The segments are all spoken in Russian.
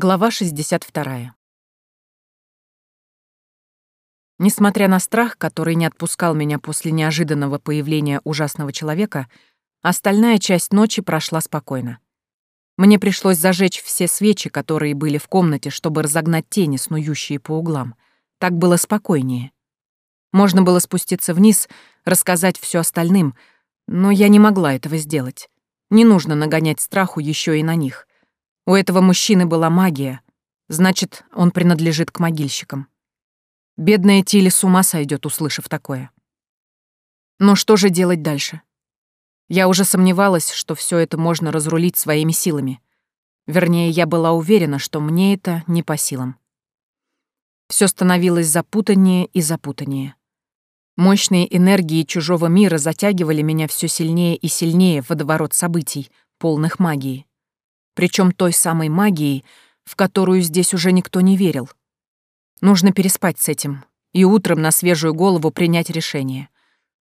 Глава 62. Несмотря на страх, который не отпускал меня после неожиданного появления ужасного человека, остальная часть ночи прошла спокойно. Мне пришлось зажечь все свечи, которые были в комнате, чтобы разогнать тени, снующие по углам. Так было спокойнее. Можно было спуститься вниз, рассказать все остальным, но я не могла этого сделать. Не нужно нагонять страху еще и на них. У этого мужчины была магия, значит, он принадлежит к могильщикам. Бедная Тили с ума сойдет, услышав такое. Но что же делать дальше? Я уже сомневалась, что все это можно разрулить своими силами. Вернее, я была уверена, что мне это не по силам. Все становилось запутаннее и запутаннее. Мощные энергии чужого мира затягивали меня все сильнее и сильнее в водоворот событий, полных магии причем той самой магией, в которую здесь уже никто не верил. Нужно переспать с этим и утром на свежую голову принять решение.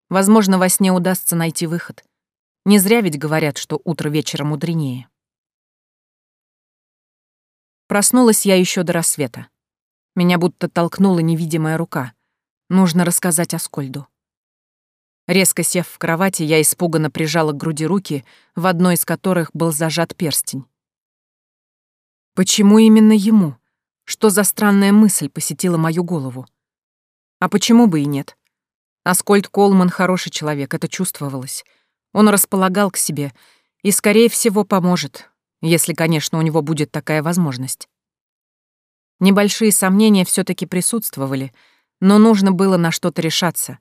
Возможно, во сне удастся найти выход. Не зря ведь говорят, что утро вечера мудренее. Проснулась я еще до рассвета. Меня будто толкнула невидимая рука. Нужно рассказать о Скольду. Резко сев в кровати, я испуганно прижала к груди руки, в одной из которых был зажат перстень. Почему именно ему? Что за странная мысль посетила мою голову? А почему бы и нет? Аскольд Колман хороший человек, это чувствовалось. Он располагал к себе и, скорее всего, поможет, если, конечно, у него будет такая возможность. Небольшие сомнения все таки присутствовали, но нужно было на что-то решаться.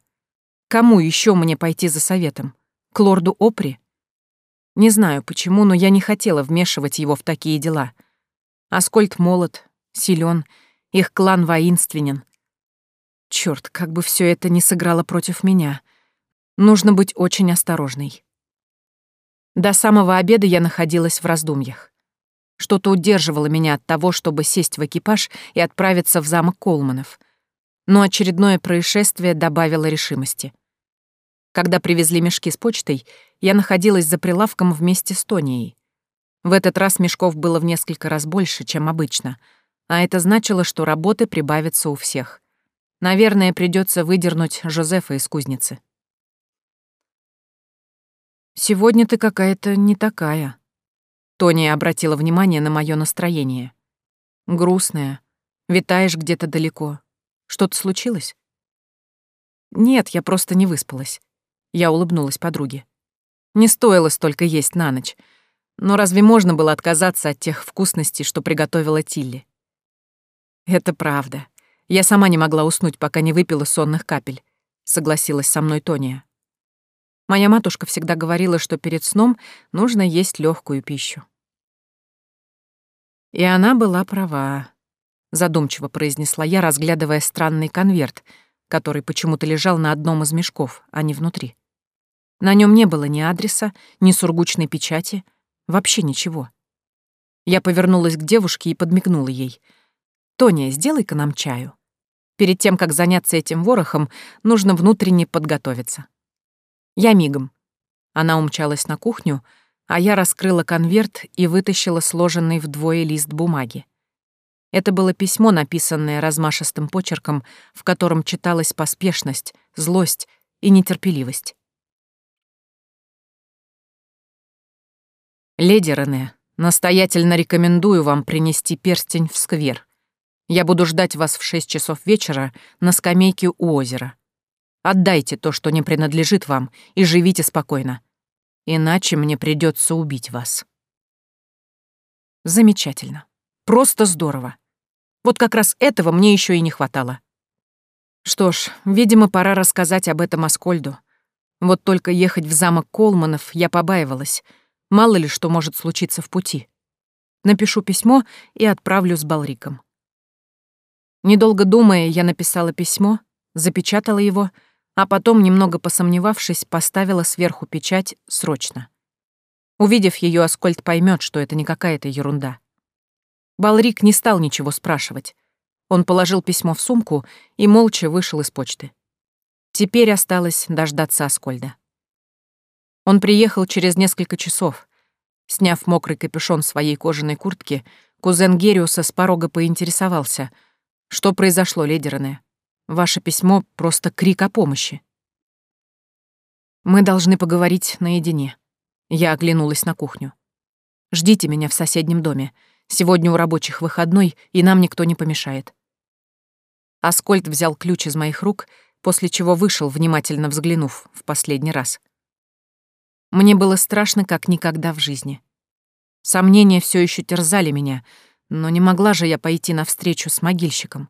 Кому еще мне пойти за советом? К лорду Опри? Не знаю почему, но я не хотела вмешивать его в такие дела — Аскольд молод, силен, их клан воинственен. Черт, как бы все это не сыграло против меня. Нужно быть очень осторожной. До самого обеда я находилась в раздумьях. Что-то удерживало меня от того, чтобы сесть в экипаж и отправиться в замок Колманов. Но очередное происшествие добавило решимости. Когда привезли мешки с почтой, я находилась за прилавком вместе с Тонией. В этот раз мешков было в несколько раз больше, чем обычно, а это значило, что работы прибавится у всех. Наверное, придется выдернуть Жозефа из кузницы. «Сегодня ты какая-то не такая», — Тони обратила внимание на мое настроение. «Грустная. Витаешь где-то далеко. Что-то случилось?» «Нет, я просто не выспалась». Я улыбнулась подруге. «Не стоило столько есть на ночь. Но разве можно было отказаться от тех вкусностей, что приготовила Тилли? Это правда. Я сама не могла уснуть, пока не выпила сонных капель, согласилась со мной Тония. Моя матушка всегда говорила, что перед сном нужно есть легкую пищу. И она была права, задумчиво произнесла я, разглядывая странный конверт, который почему-то лежал на одном из мешков, а не внутри. На нем не было ни адреса, ни сургучной печати — Вообще ничего. Я повернулась к девушке и подмигнула ей. «Тоня, сделай-ка нам чаю. Перед тем, как заняться этим ворохом, нужно внутренне подготовиться». Я мигом. Она умчалась на кухню, а я раскрыла конверт и вытащила сложенный вдвое лист бумаги. Это было письмо, написанное размашистым почерком, в котором читалась поспешность, злость и нетерпеливость. «Леди Рене, настоятельно рекомендую вам принести перстень в сквер. Я буду ждать вас в шесть часов вечера на скамейке у озера. Отдайте то, что не принадлежит вам, и живите спокойно. Иначе мне придется убить вас». Замечательно. Просто здорово. Вот как раз этого мне еще и не хватало. Что ж, видимо, пора рассказать об этом Аскольду. Вот только ехать в замок Колманов я побаивалась — Мало ли что может случиться в пути. Напишу письмо и отправлю с Балриком. Недолго думая, я написала письмо, запечатала его, а потом, немного посомневавшись, поставила сверху печать «Срочно». Увидев ее, Аскольд поймет, что это не какая-то ерунда. Балрик не стал ничего спрашивать. Он положил письмо в сумку и молча вышел из почты. Теперь осталось дождаться Аскольда. Он приехал через несколько часов. Сняв мокрый капюшон своей кожаной куртки, Кузен Гериуса с порога поинтересовался, что произошло, леди Рене. Ваше письмо — просто крик о помощи. Мы должны поговорить наедине. Я оглянулась на кухню. Ждите меня в соседнем доме. Сегодня у рабочих выходной, и нам никто не помешает. Аскольд взял ключ из моих рук, после чего вышел, внимательно взглянув в последний раз. Мне было страшно, как никогда в жизни. Сомнения все еще терзали меня, но не могла же я пойти навстречу с могильщиком,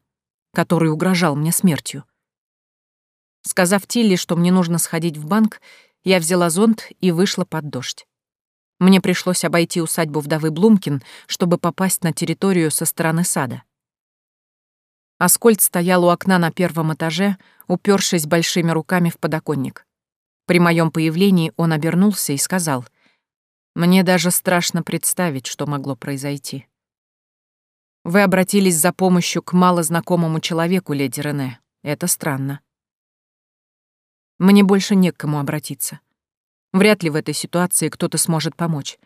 который угрожал мне смертью. Сказав Тилли, что мне нужно сходить в банк, я взяла зонт и вышла под дождь. Мне пришлось обойти усадьбу вдовы Блумкин, чтобы попасть на территорию со стороны сада. Аскольд стоял у окна на первом этаже, упершись большими руками в подоконник. При моем появлении он обернулся и сказал, «Мне даже страшно представить, что могло произойти. Вы обратились за помощью к малознакомому человеку, леди Рене. Это странно. Мне больше не к кому обратиться. Вряд ли в этой ситуации кто-то сможет помочь.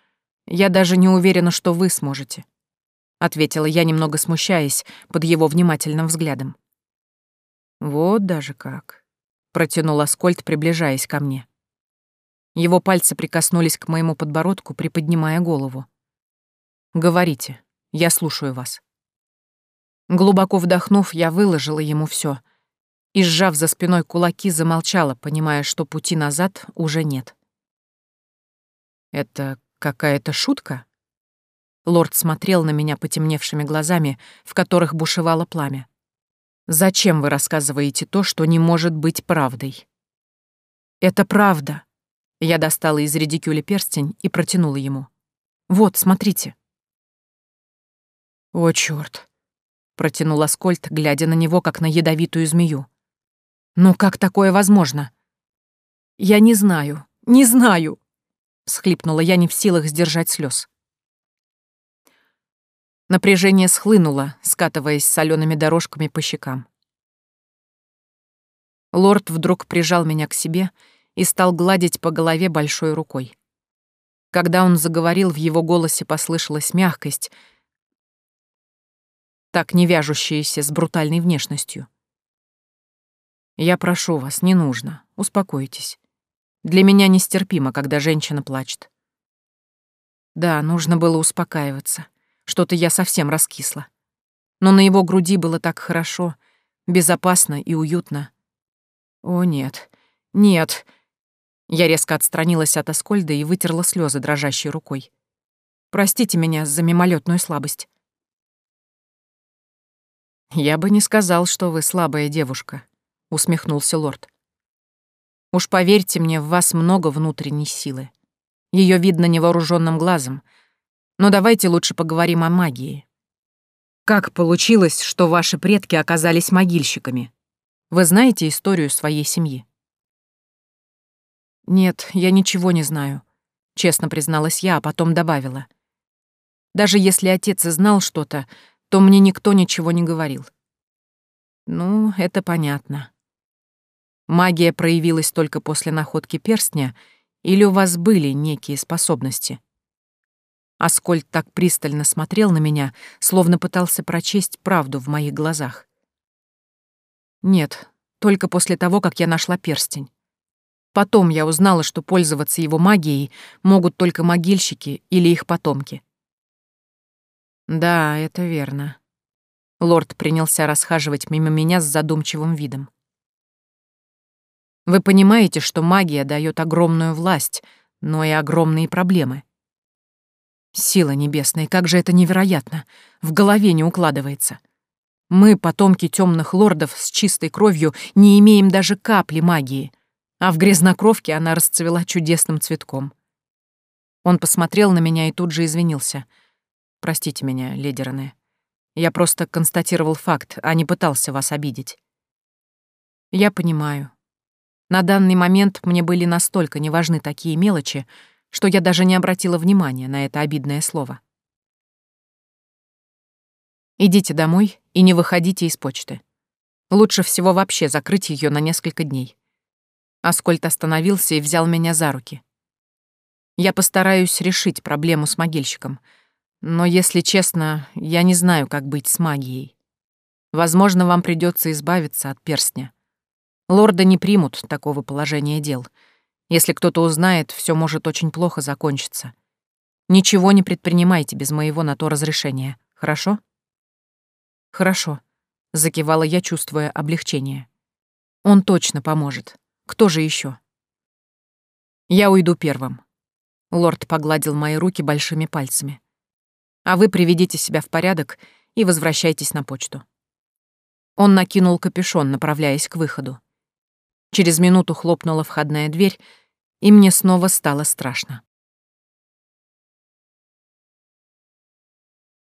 Я даже не уверена, что вы сможете», — ответила я, немного смущаясь под его внимательным взглядом. «Вот даже как», — протянул Аскольд, приближаясь ко мне. Его пальцы прикоснулись к моему подбородку, приподнимая голову. «Говорите, я слушаю вас». Глубоко вдохнув, я выложила ему все и, сжав за спиной кулаки, замолчала, понимая, что пути назад уже нет. «Это какая-то шутка?» Лорд смотрел на меня потемневшими глазами, в которых бушевало пламя. «Зачем вы рассказываете то, что не может быть правдой?» «Это правда!» Я достала из редикюля перстень и протянула ему. «Вот, смотрите». «О, чёрт!» — протянул Аскольд, глядя на него, как на ядовитую змею. «Ну как такое возможно?» «Я не знаю, не знаю!» схлипнула я, не в силах сдержать слез. Напряжение схлынуло, скатываясь солеными дорожками по щекам. Лорд вдруг прижал меня к себе и стал гладить по голове большой рукой. Когда он заговорил, в его голосе послышалась мягкость, так не вяжущаяся с брутальной внешностью. «Я прошу вас, не нужно, успокойтесь. Для меня нестерпимо, когда женщина плачет. Да, нужно было успокаиваться. Что-то я совсем раскисла. Но на его груди было так хорошо, безопасно и уютно. О, нет, нет. Я резко отстранилась от Аскольда и вытерла слезы дрожащей рукой. Простите меня за мимолетную слабость. «Я бы не сказал, что вы слабая девушка», — усмехнулся лорд. Уж поверьте мне, в вас много внутренней силы. Ее видно невооруженным глазом. Но давайте лучше поговорим о магии. Как получилось, что ваши предки оказались могильщиками? Вы знаете историю своей семьи? Нет, я ничего не знаю, честно призналась я, а потом добавила. Даже если отец и знал что-то, то мне никто ничего не говорил. Ну, это понятно. Магия проявилась только после находки перстня, или у вас были некие способности? Аскольд так пристально смотрел на меня, словно пытался прочесть правду в моих глазах. Нет, только после того, как я нашла перстень. Потом я узнала, что пользоваться его магией могут только могильщики или их потомки. Да, это верно. Лорд принялся расхаживать мимо меня с задумчивым видом. Вы понимаете, что магия дает огромную власть, но и огромные проблемы. Сила небесная, как же это невероятно! В голове не укладывается. Мы, потомки темных лордов с чистой кровью, не имеем даже капли магии, а в грязнокровке она расцвела чудесным цветком. Он посмотрел на меня и тут же извинился. «Простите меня, леди Рене. Я просто констатировал факт, а не пытался вас обидеть». «Я понимаю», на данный момент мне были настолько неважны такие мелочи, что я даже не обратила внимания на это обидное слово. Идите домой и не выходите из почты. Лучше всего вообще закрыть ее на несколько дней. Аскольд остановился и взял меня за руки. Я постараюсь решить проблему с могильщиком, Но, если честно, я не знаю, как быть с магией. Возможно, вам придется избавиться от перстня. Лорда не примут такого положения дел. Если кто-то узнает, все может очень плохо закончиться. Ничего не предпринимайте без моего на то разрешения, хорошо? Хорошо, закивала я, чувствуя облегчение. Он точно поможет. Кто же еще? Я уйду первым. Лорд погладил мои руки большими пальцами. А вы приведите себя в порядок и возвращайтесь на почту. Он накинул капюшон, направляясь к выходу. Через минуту хлопнула входная дверь, и мне снова стало страшно.